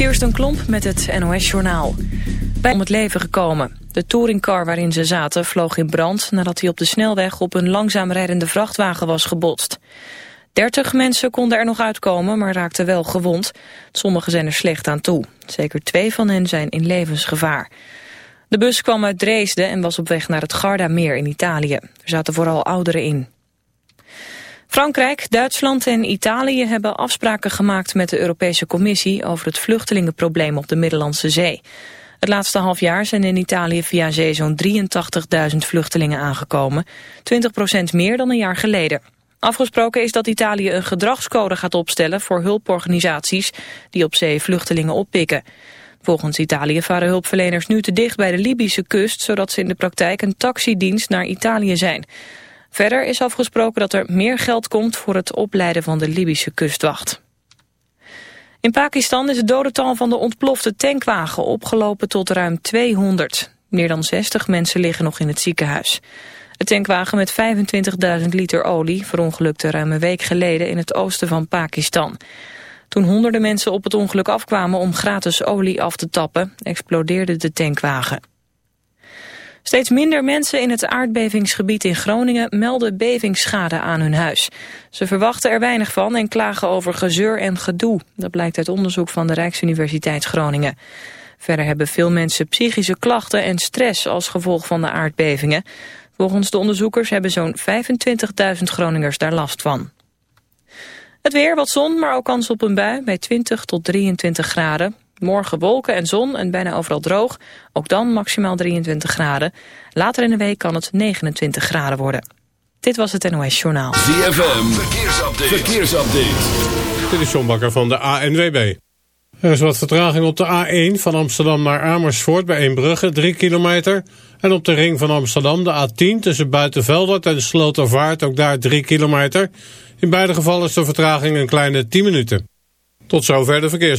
Kirsten Klomp met het NOS-journaal. Bij om het leven gekomen. De touringcar waarin ze zaten vloog in brand... nadat hij op de snelweg op een langzaam rijdende vrachtwagen was gebotst. Dertig mensen konden er nog uitkomen, maar raakten wel gewond. Sommigen zijn er slecht aan toe. Zeker twee van hen zijn in levensgevaar. De bus kwam uit Dresden en was op weg naar het Gardameer in Italië. Er zaten vooral ouderen in. Frankrijk, Duitsland en Italië hebben afspraken gemaakt met de Europese Commissie over het vluchtelingenprobleem op de Middellandse Zee. Het laatste half jaar zijn in Italië via zee zo'n 83.000 vluchtelingen aangekomen, 20% meer dan een jaar geleden. Afgesproken is dat Italië een gedragscode gaat opstellen voor hulporganisaties die op zee vluchtelingen oppikken. Volgens Italië varen hulpverleners nu te dicht bij de Libische kust, zodat ze in de praktijk een taxidienst naar Italië zijn. Verder is afgesproken dat er meer geld komt voor het opleiden van de Libische kustwacht. In Pakistan is het dodental van de ontplofte tankwagen opgelopen tot ruim 200. Meer dan 60 mensen liggen nog in het ziekenhuis. De tankwagen met 25.000 liter olie verongelukte ruim een week geleden in het oosten van Pakistan. Toen honderden mensen op het ongeluk afkwamen om gratis olie af te tappen, explodeerde de tankwagen. Steeds minder mensen in het aardbevingsgebied in Groningen melden bevingsschade aan hun huis. Ze verwachten er weinig van en klagen over gezeur en gedoe. Dat blijkt uit onderzoek van de Rijksuniversiteit Groningen. Verder hebben veel mensen psychische klachten en stress als gevolg van de aardbevingen. Volgens de onderzoekers hebben zo'n 25.000 Groningers daar last van. Het weer, wat zon, maar ook kans op een bui bij 20 tot 23 graden. Morgen wolken en zon en bijna overal droog. Ook dan maximaal 23 graden. Later in de week kan het 29 graden worden. Dit was het NOS Journaal. ZFM, verkeersupdate. verkeersupdate. Dit is John Bakker van de ANWB. Er is wat vertraging op de A1 van Amsterdam naar Amersfoort bij Eembrugge, 3 kilometer. En op de ring van Amsterdam de A10 tussen Buitenveldert en Slotervaart, ook daar 3 kilometer. In beide gevallen is de vertraging een kleine 10 minuten. Tot zover de verkeers.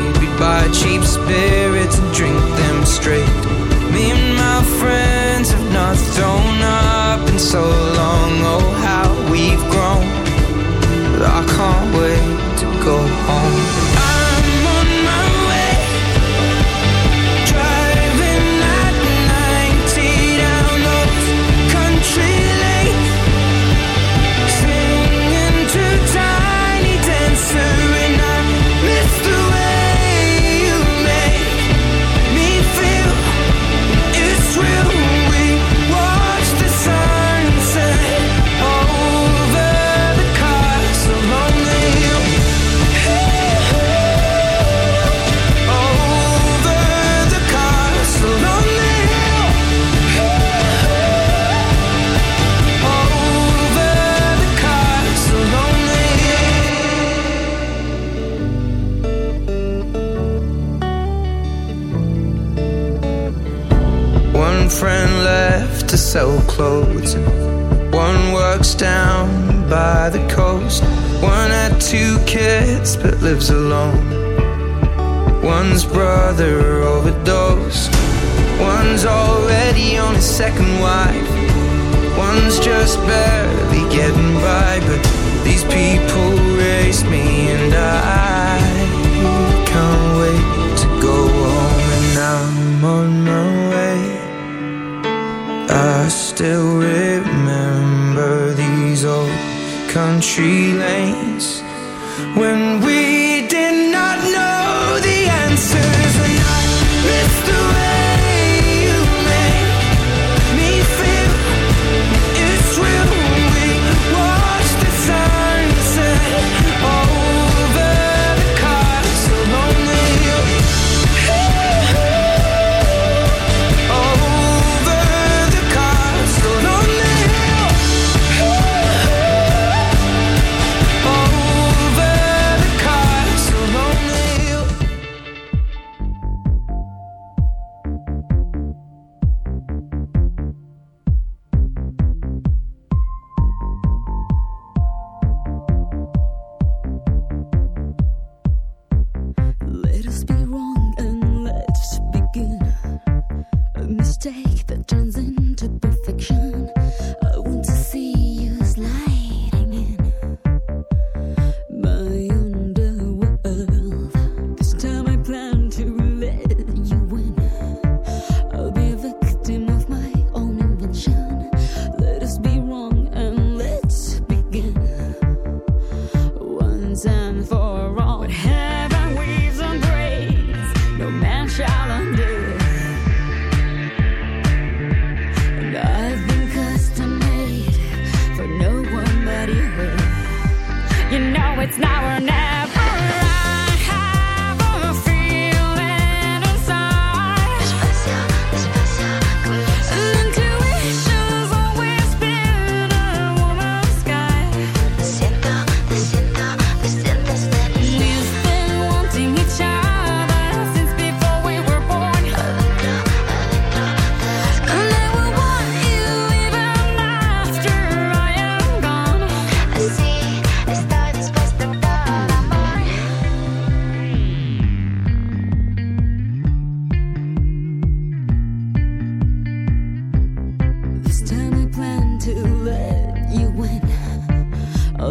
buy cheap spirits and drink them straight. Me and my friends have nothing.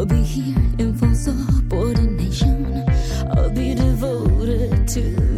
I'll be here in full subordination. I'll be devoted to.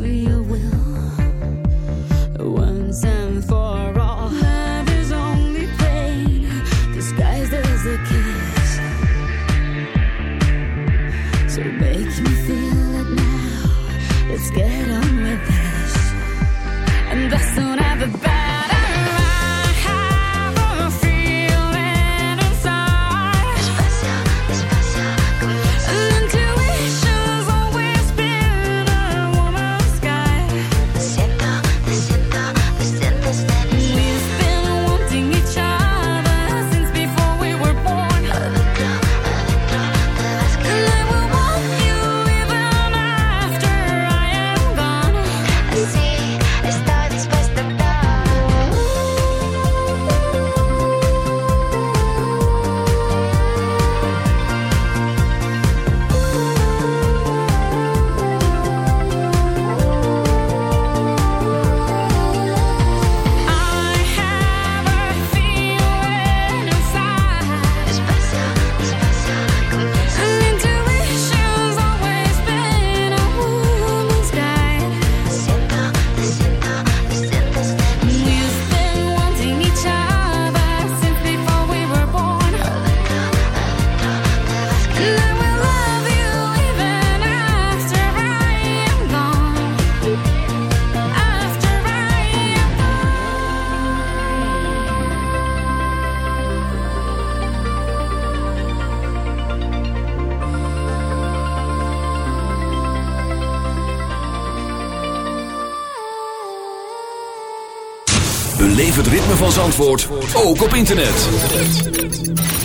Beleef het ritme van Zandvoort ook op internet.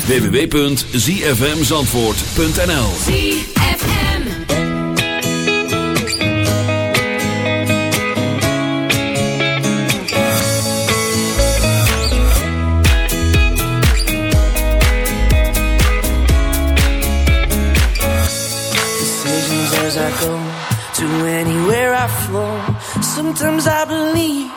www.zfmzandvoort.nl ZFM Decisions as go To anywhere I Sometimes I believe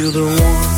feel the warmth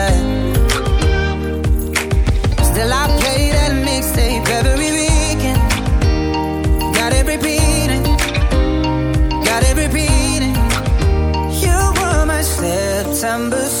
December